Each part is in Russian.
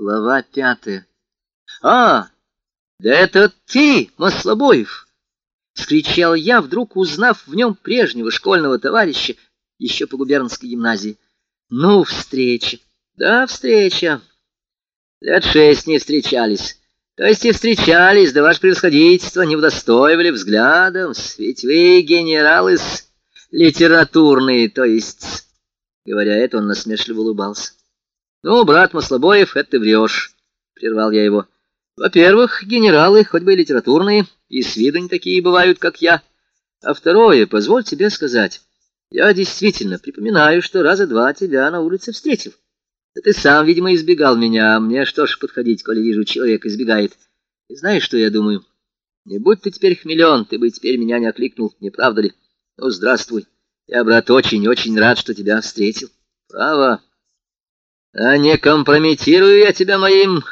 Глава пятая. «А, да это ты, Маслобоев!» — скричал я, вдруг узнав в нем прежнего школьного товарища еще по губернской гимназии. «Ну, встреча!» «Да, встреча. Лет шесть не встречались. То есть и встречались, да ваше превосходительство не удостоивали взглядом, ведь вы генералы литературные, то есть...» Говоря это, он насмешливо улыбался. «Ну, брат Маслобоев, это ты врешь», — прервал я его. «Во-первых, генералы, хоть бы и литературные, и с виду не такие бывают, как я. А второе, позволь тебе сказать, я действительно припоминаю, что раза два тебя на улице встретил. Да ты сам, видимо, избегал меня, а мне что ж подходить, коли вижу, человек избегает. И знаешь, что я думаю? Не будь ты теперь хмелен, ты бы теперь меня не окликнул, не правда ли? Ну, здравствуй. Я, брат, очень-очень рад, что тебя встретил. Право». А не компрометирую я тебя моим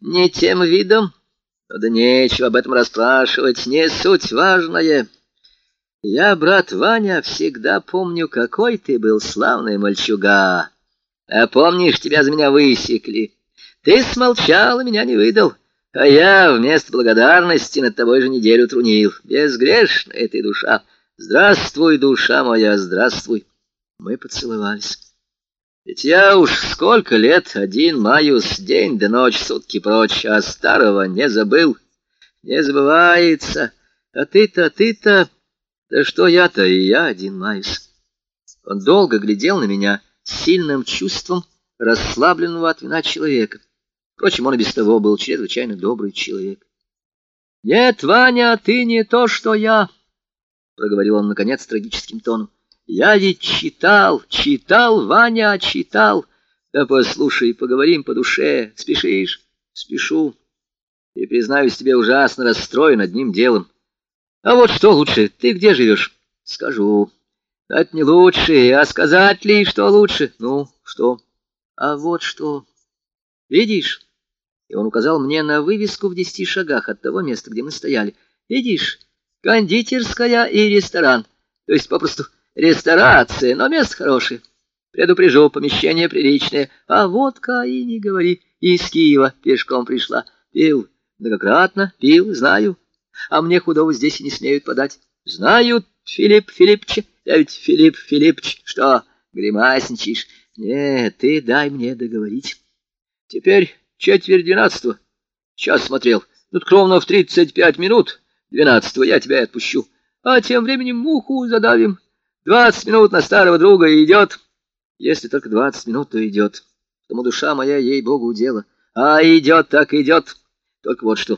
не тем видом? Да нечего об этом расспрашивать, не суть важная. Я, брат Ваня, всегда помню, какой ты был славный мальчуга. А помнишь, тебя за меня высекли. Ты смолчал и меня не выдал, а я вместо благодарности над тобой же неделю трунил. Безгрешная ты душа. Здравствуй, душа моя, здравствуй. Мы поцеловались. Ведь я уж сколько лет один маюсь, день да ночь, сутки прочь, а старого не забыл. Не забывается. А ты-то, ты-то... Да что я-то, и я один маюсь. Он долго глядел на меня с сильным чувством расслабленного от вина человека. Впрочем, он и без того был чрезвычайно добрый человек. «Нет, Ваня, ты не то, что я», — проговорил он, наконец, трагическим тоном. Я ведь читал, читал, Ваня, читал. Да послушай, поговорим по душе. Спешишь? Спешу. И, признаюсь тебе, ужасно расстроен одним делом. А вот что лучше, ты где живешь? Скажу. Это не лучше, а сказать ли, что лучше? Ну, что? А вот что. Видишь? И он указал мне на вывеску в десяти шагах от того места, где мы стояли. Видишь? Кондитерская и ресторан. То есть, попросту, Ресторация, но место хорошее. Предупрежу, помещение приличное. А водка и не говори. Из Киева пешком пришла. Пил многократно, пил, знаю. А мне худого здесь и не смеют подать. Знают, Филипп Филиппович. Я ведь Филипп Филиппович. Что, гримасничаешь? Нет, ты дай мне договорить. Теперь четверть двенадцатого. Час смотрел. Тут ровно в тридцать пять минут двенадцатого я тебя отпущу. А тем временем муху задавим. Двадцать минут на старого друга и идет. Если только двадцать минут, то идет. Потому душа моя, ей-богу, дело. А идет так идет. Только вот что.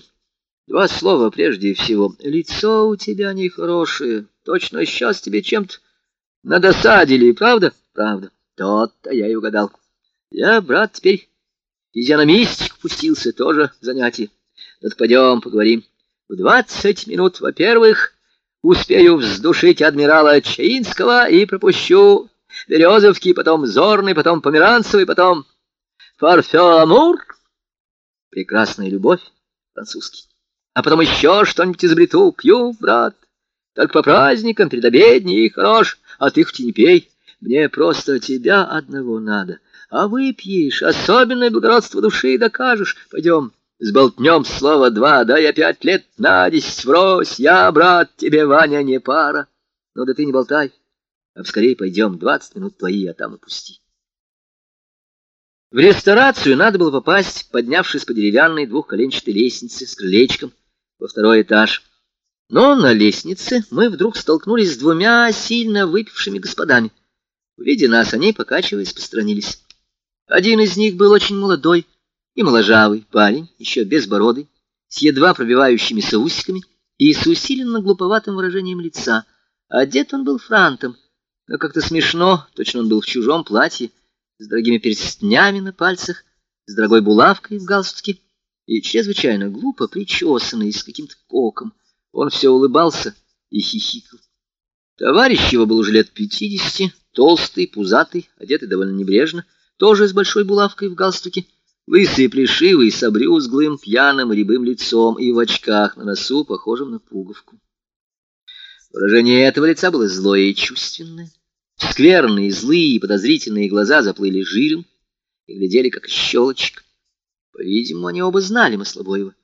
Два слова прежде всего. Лицо у тебя нехорошее. Точно сейчас тебе чем-то надосадили, правда? Правда. Тот-то я и угадал. Я, брат, теперь физиономистик пустился, тоже занятие. Вот пойдем поговорим. В двадцать минут, во-первых... Успею вздушить адмирала Чаинского и пропущу Березовский, потом Зорный, потом Померанцевый, потом Парфюмур. Прекрасная любовь, французский. А потом еще что-нибудь изобрету. Пью, брат. Только по праздникам, перед хорош. А ты хоть не пей. Мне просто тебя одного надо. А выпьешь, особенное благородство души докажешь. Пойдем. Сболтнем слово два, да я пять лет на десять врозь. Я, брат, тебе, Ваня, не пара. Ну да ты не болтай, а скорее пойдем, двадцать минут твои, а там и пусти. В ресторацию надо было попасть, поднявшись по деревянной двухколенчатой лестнице с крылечком во второй этаж. Но на лестнице мы вдруг столкнулись с двумя сильно выпившими господами. Увидя нас, они, покачиваясь, постранились. Один из них был очень молодой, и моложавый парень, еще безбородый, с едва пробивающимися усиками и с усиленно глуповатым выражением лица. Одет он был франтом, но как-то смешно, точно он был в чужом платье, с дорогими перстнями на пальцах, с дорогой булавкой в галстуке и чрезвычайно глупо причесанный с каким-то коком. Он все улыбался и хихикал. Товарищ его был уже лет пятидесяти, толстый, пузатый, одетый довольно небрежно, тоже с большой булавкой в галстуке, Лысый, плешивый, с обрюзглым, пьяным, рябым лицом и в очках на носу, похожим на пуговку. Выражение этого лица было злое и чувственное. Скверные, злые и подозрительные глаза заплыли жиром и глядели, как щелочек. По По-видимому, они оба знали Маслобоева.